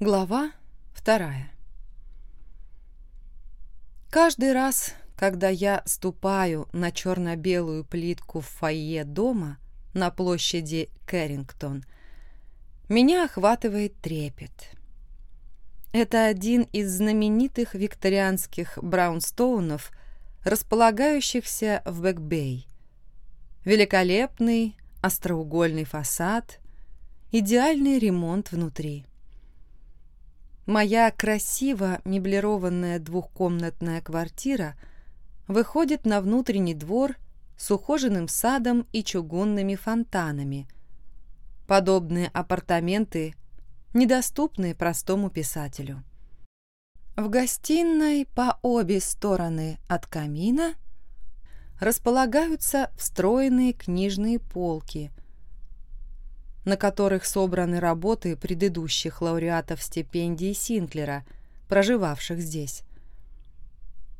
Глава вторая. Каждый раз, когда я ступаю на черно-белую плитку в фойе дома на площади Кэррингтон, меня охватывает трепет. Это один из знаменитых викторианских браунстоунов, располагающихся в Бэкбей. Великолепный остроугольный фасад, идеальный ремонт внутри. Моя красиво меблированная двухкомнатная квартира выходит на внутренний двор с ухоженным садом и чугунными фонтанами. Подобные апартаменты недоступны простому писателю. В гостиной по обе стороны от камина располагаются встроенные книжные полки – на которых собраны работы предыдущих лауреатов стипендии Синклера, проживавших здесь.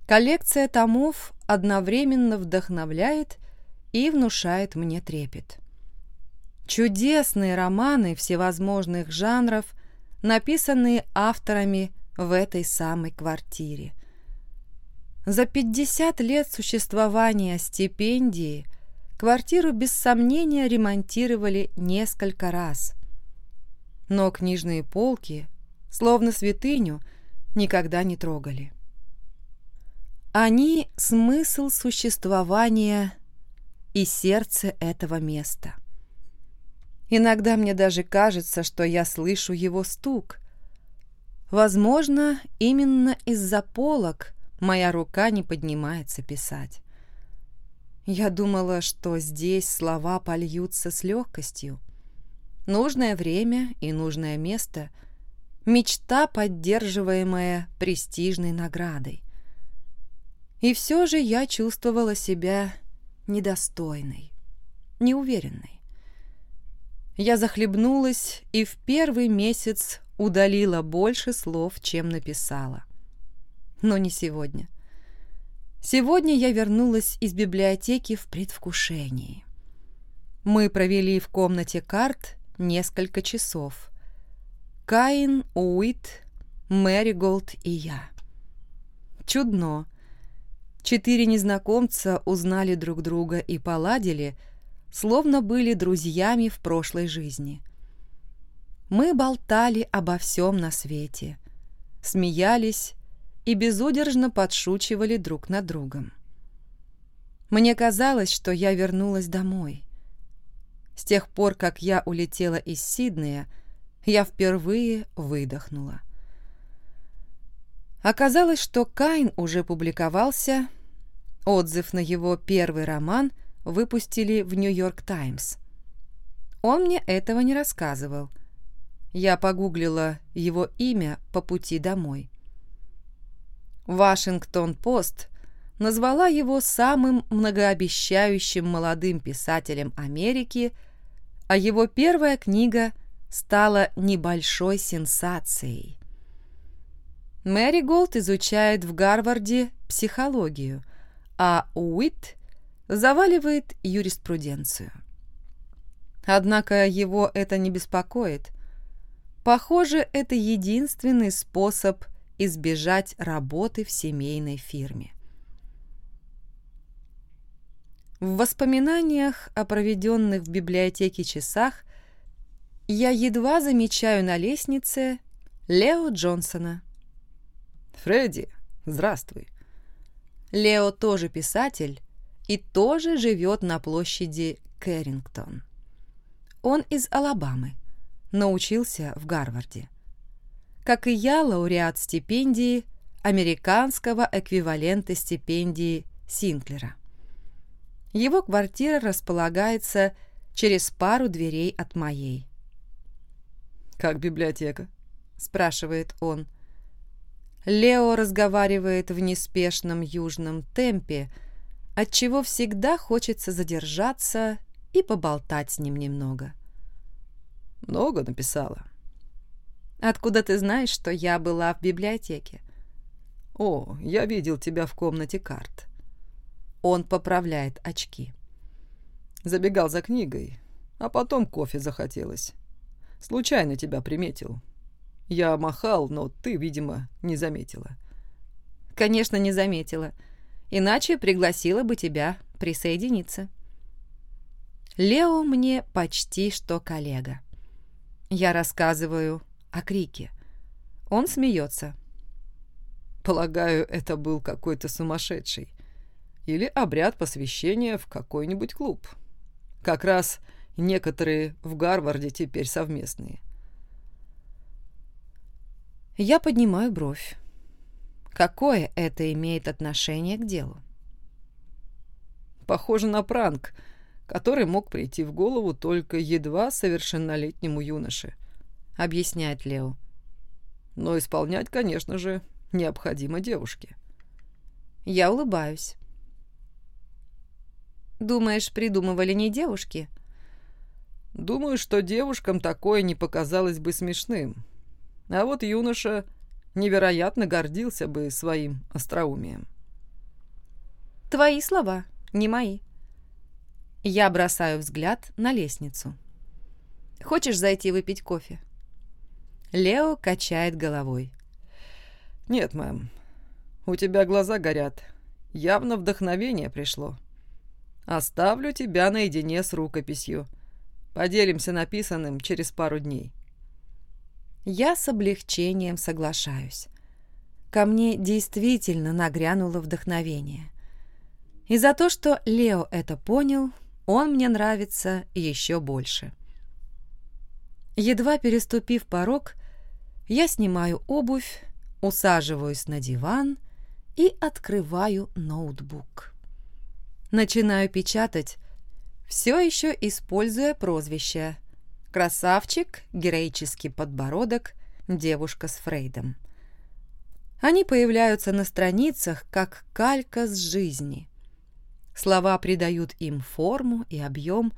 Коллекция томов одновременно вдохновляет и внушает мне трепет. Чудесные романы всевозможных жанров, написанные авторами в этой самой квартире. За 50 лет существования стипендии Квартиру без сомнения ремонтировали несколько раз. Но книжные полки, словно святыню, никогда не трогали. Они — смысл существования и сердце этого места. Иногда мне даже кажется, что я слышу его стук. Возможно, именно из-за полок моя рука не поднимается писать. Я думала, что здесь слова польются с легкостью. Нужное время и нужное место — мечта, поддерживаемая престижной наградой. И все же я чувствовала себя недостойной, неуверенной. Я захлебнулась и в первый месяц удалила больше слов, чем написала. Но не сегодня. Сегодня я вернулась из библиотеки в предвкушении. Мы провели в комнате карт несколько часов. Каин, Уит, Мэри Голд и я. Чудно. Четыре незнакомца узнали друг друга и поладили, словно были друзьями в прошлой жизни. Мы болтали обо всем на свете, смеялись и безудержно подшучивали друг над другом. Мне казалось, что я вернулась домой. С тех пор, как я улетела из Сиднея, я впервые выдохнула. Оказалось, что Кайн уже публиковался, отзыв на его первый роман выпустили в «Нью-Йорк Таймс». Он мне этого не рассказывал. Я погуглила его имя по пути домой. Вашингтон-Пост назвала его самым многообещающим молодым писателем Америки, а его первая книга стала небольшой сенсацией. Мэри Голд изучает в Гарварде психологию, а Уит заваливает юриспруденцию. Однако его это не беспокоит. Похоже, это единственный способ избежать работы в семейной фирме. В воспоминаниях о проведенных в библиотеке часах я едва замечаю на лестнице Лео Джонсона. «Фредди, здравствуй». Лео тоже писатель и тоже живет на площади Кэррингтон. Он из Алабамы, научился в Гарварде как и я, лауреат стипендии, американского эквивалента стипендии Синклера. Его квартира располагается через пару дверей от моей. «Как библиотека?» – спрашивает он. Лео разговаривает в неспешном южном темпе, отчего всегда хочется задержаться и поболтать с ним немного. «Много написала?» Откуда ты знаешь, что я была в библиотеке? О, я видел тебя в комнате карт. Он поправляет очки. Забегал за книгой, а потом кофе захотелось. Случайно тебя приметил. Я махал, но ты, видимо, не заметила. Конечно, не заметила. Иначе пригласила бы тебя присоединиться. Лео мне почти что коллега. Я рассказываю о крике. Он смеется. Полагаю, это был какой-то сумасшедший. Или обряд посвящения в какой-нибудь клуб. Как раз некоторые в Гарварде теперь совместные. Я поднимаю бровь. Какое это имеет отношение к делу? Похоже на пранк, который мог прийти в голову только едва совершеннолетнему юноше, объясняет Лео. Но исполнять, конечно же, необходимо девушке. Я улыбаюсь. Думаешь, придумывали не девушки? Думаю, что девушкам такое не показалось бы смешным. А вот юноша невероятно гордился бы своим остроумием. Твои слова, не мои. Я бросаю взгляд на лестницу. Хочешь зайти выпить кофе? Лео качает головой. «Нет, мэм. У тебя глаза горят. Явно вдохновение пришло. Оставлю тебя наедине с рукописью. Поделимся написанным через пару дней». Я с облегчением соглашаюсь. Ко мне действительно нагрянуло вдохновение. И за то, что Лео это понял, он мне нравится еще больше. Едва переступив порог, я снимаю обувь, усаживаюсь на диван и открываю ноутбук. Начинаю печатать, все еще используя прозвище «Красавчик», «Героический подбородок», «Девушка с Фрейдом». Они появляются на страницах, как калька с жизни. Слова придают им форму и объем.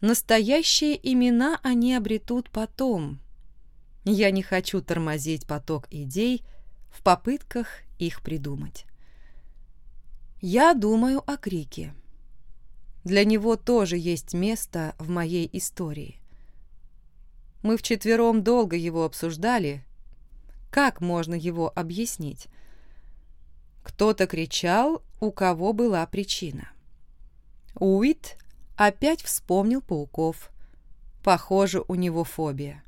Настоящие имена они обретут потом, я не хочу тормозить поток идей в попытках их придумать. Я думаю о Крике. Для него тоже есть место в моей истории. Мы вчетвером долго его обсуждали. Как можно его объяснить? Кто-то кричал, у кого была причина. Уит опять вспомнил пауков. Похоже, у него фобия.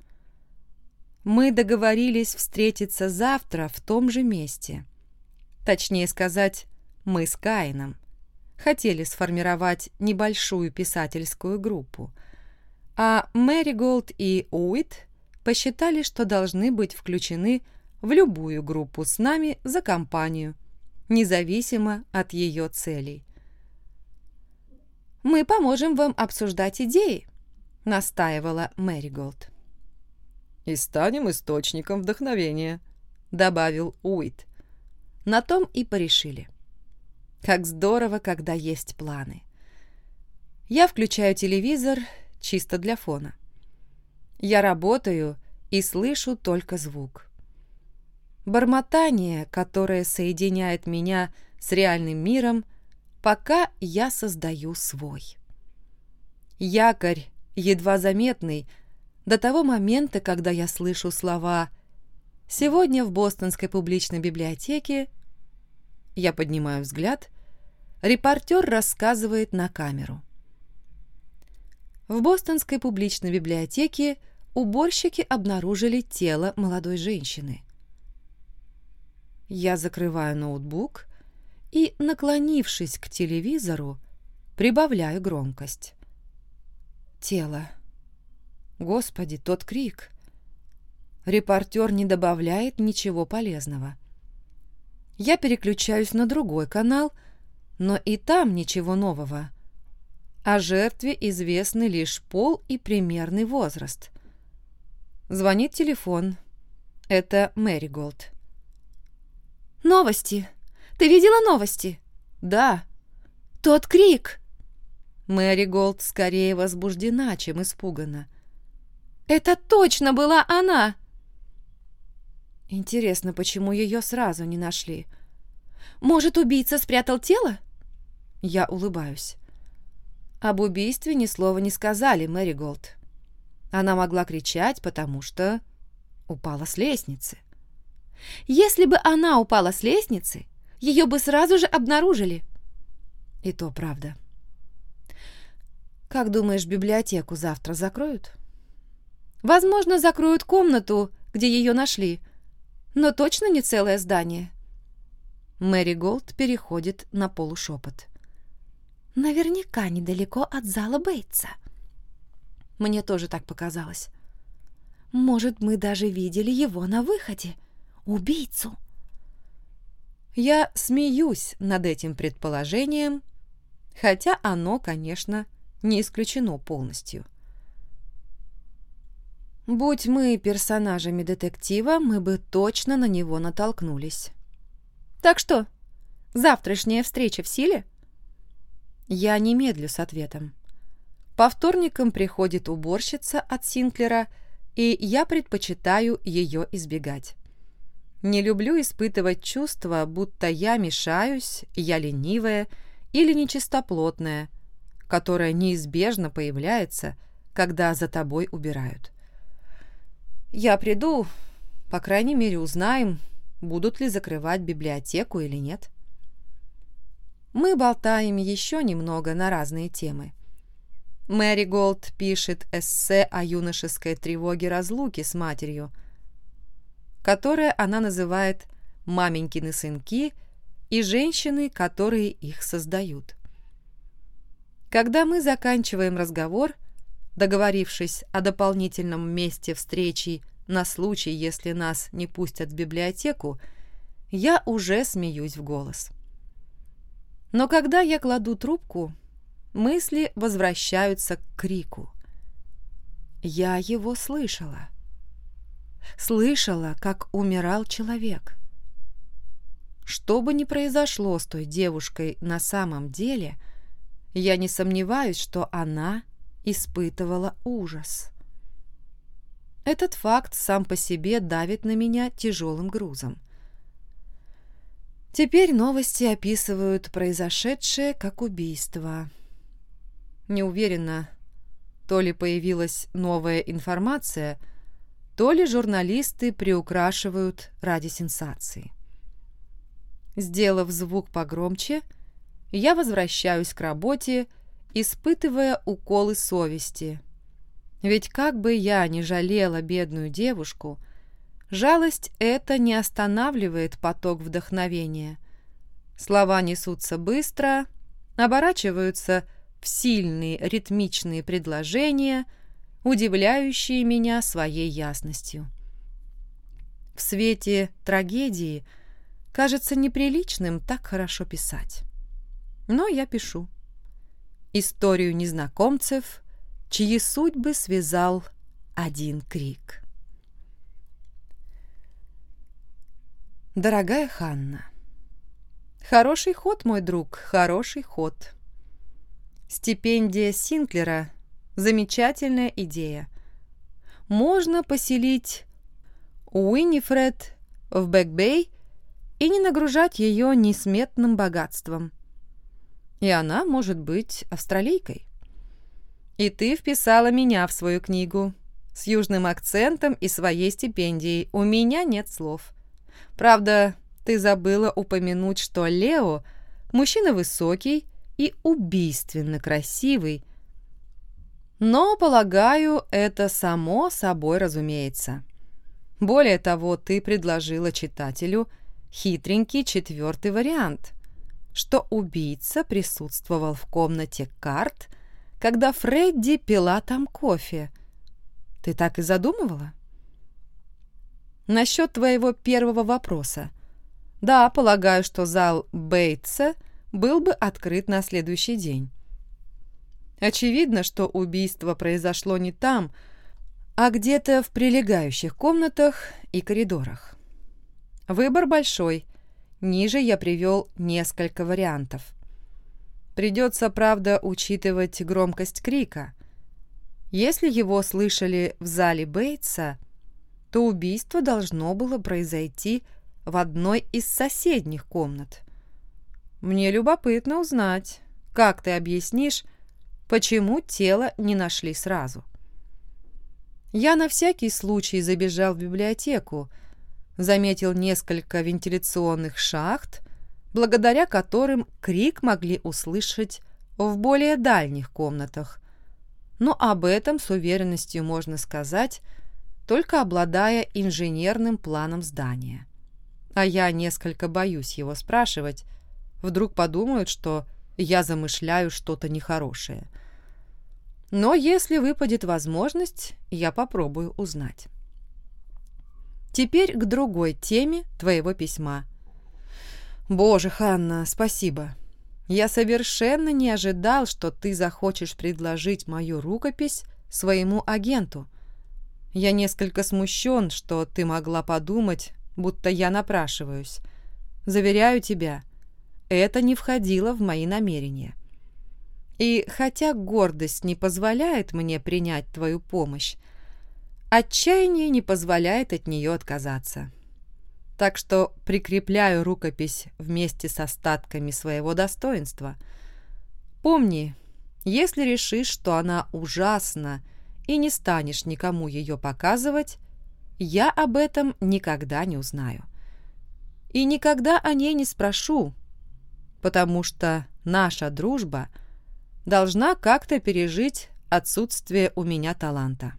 Мы договорились встретиться завтра в том же месте. Точнее сказать, мы с Каином. Хотели сформировать небольшую писательскую группу. А Мэри Голд и Уит посчитали, что должны быть включены в любую группу с нами за компанию, независимо от ее целей. «Мы поможем вам обсуждать идеи», — настаивала Мэри Голд и станем источником вдохновения», — добавил Уит. На том и порешили. Как здорово, когда есть планы. Я включаю телевизор чисто для фона. Я работаю и слышу только звук. Бормотание, которое соединяет меня с реальным миром, пока я создаю свой. Якорь, едва заметный, до того момента, когда я слышу слова «Сегодня в Бостонской публичной библиотеке...» Я поднимаю взгляд. Репортер рассказывает на камеру. В Бостонской публичной библиотеке уборщики обнаружили тело молодой женщины. Я закрываю ноутбук и, наклонившись к телевизору, прибавляю громкость. Тело. Господи, тот крик. Репортер не добавляет ничего полезного. Я переключаюсь на другой канал, но и там ничего нового. О жертве известны лишь пол и примерный возраст. Звонит телефон. Это Мэри Голд. «Новости! Ты видела новости?» «Да». «Тот крик!» Мэри Голд скорее возбуждена, чем испугана. Это точно была она!» Интересно, почему ее сразу не нашли? Может, убийца спрятал тело? Я улыбаюсь. Об убийстве ни слова не сказали, Мэри Голд. Она могла кричать, потому что упала с лестницы. Если бы она упала с лестницы, ее бы сразу же обнаружили. И то правда. Как думаешь, библиотеку завтра закроют? Возможно, закроют комнату, где ее нашли, но точно не целое здание. Мэри Голд переходит на полушепот. Наверняка недалеко от зала Бейтса. Мне тоже так показалось. Может, мы даже видели его на выходе. Убийцу. Я смеюсь над этим предположением, хотя оно, конечно, не исключено полностью. Будь мы персонажами детектива, мы бы точно на него натолкнулись. Так что, завтрашняя встреча в силе? Я не медлю с ответом. По вторникам приходит уборщица от Синклера, и я предпочитаю ее избегать. Не люблю испытывать чувство, будто я мешаюсь, я ленивая или нечистоплотная, которая неизбежно появляется, когда за тобой убирают. Я приду, по крайней мере, узнаем, будут ли закрывать библиотеку или нет. Мы болтаем еще немного на разные темы. Мэри Голд пишет эссе о юношеской тревоге разлуки с матерью, которое она называет «маменькины сынки» и женщины, которые их создают. Когда мы заканчиваем разговор, договорившись о дополнительном месте встречи на случай, если нас не пустят в библиотеку, я уже смеюсь в голос. Но когда я кладу трубку, мысли возвращаются к крику. Я его слышала. Слышала, как умирал человек. Что бы ни произошло с той девушкой на самом деле, я не сомневаюсь, что она испытывала ужас. Этот факт сам по себе давит на меня тяжелым грузом. Теперь новости описывают произошедшее как убийство. Не уверена, то ли появилась новая информация, то ли журналисты приукрашивают ради сенсации. Сделав звук погромче, я возвращаюсь к работе, испытывая уколы совести. Ведь как бы я ни жалела бедную девушку, жалость эта не останавливает поток вдохновения. Слова несутся быстро, оборачиваются в сильные ритмичные предложения, удивляющие меня своей ясностью. В свете трагедии кажется неприличным так хорошо писать. Но я пишу историю незнакомцев, чьи судьбы связал один крик. Дорогая Ханна, хороший ход, мой друг, хороший ход. Стипендия Синклера – замечательная идея. Можно поселить Уиннифред в Бэкбей и не нагружать ее несметным богатством – и она может быть австралийкой. И ты вписала меня в свою книгу. С южным акцентом и своей стипендией. У меня нет слов. Правда, ты забыла упомянуть, что Лео – мужчина высокий и убийственно красивый. Но, полагаю, это само собой разумеется. Более того, ты предложила читателю хитренький четвертый вариант – что убийца присутствовал в комнате карт, когда Фредди пила там кофе. Ты так и задумывала? Насчет твоего первого вопроса. Да, полагаю, что зал Бейтса был бы открыт на следующий день. Очевидно, что убийство произошло не там, а где-то в прилегающих комнатах и коридорах. Выбор большой, Ниже я привел несколько вариантов. Придется, правда, учитывать громкость крика. Если его слышали в зале Бейтса, то убийство должно было произойти в одной из соседних комнат. Мне любопытно узнать, как ты объяснишь, почему тело не нашли сразу. Я на всякий случай забежал в библиотеку, заметил несколько вентиляционных шахт, благодаря которым крик могли услышать в более дальних комнатах. Но об этом с уверенностью можно сказать, только обладая инженерным планом здания. А я несколько боюсь его спрашивать, вдруг подумают, что я замышляю что-то нехорошее. Но если выпадет возможность, я попробую узнать. Теперь к другой теме твоего письма. Боже, Ханна, спасибо. Я совершенно не ожидал, что ты захочешь предложить мою рукопись своему агенту. Я несколько смущен, что ты могла подумать, будто я напрашиваюсь. Заверяю тебя, это не входило в мои намерения. И хотя гордость не позволяет мне принять твою помощь, отчаяние не позволяет от нее отказаться. Так что прикрепляю рукопись вместе с остатками своего достоинства. Помни, если решишь, что она ужасна и не станешь никому ее показывать, я об этом никогда не узнаю. И никогда о ней не спрошу, потому что наша дружба — должна как-то пережить отсутствие у меня таланта.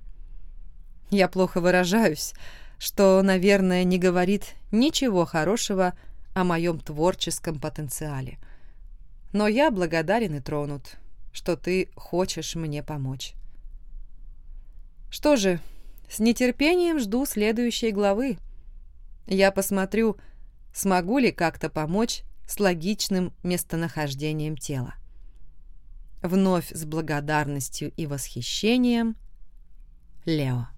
Я плохо выражаюсь, что, наверное, не говорит ничего хорошего о моем творческом потенциале. Но я благодарен и тронут, что ты хочешь мне помочь. Что же, с нетерпением жду следующей главы. Я посмотрю, смогу ли как-то помочь с логичным местонахождением тела. Вновь с благодарностью и восхищением. Лео.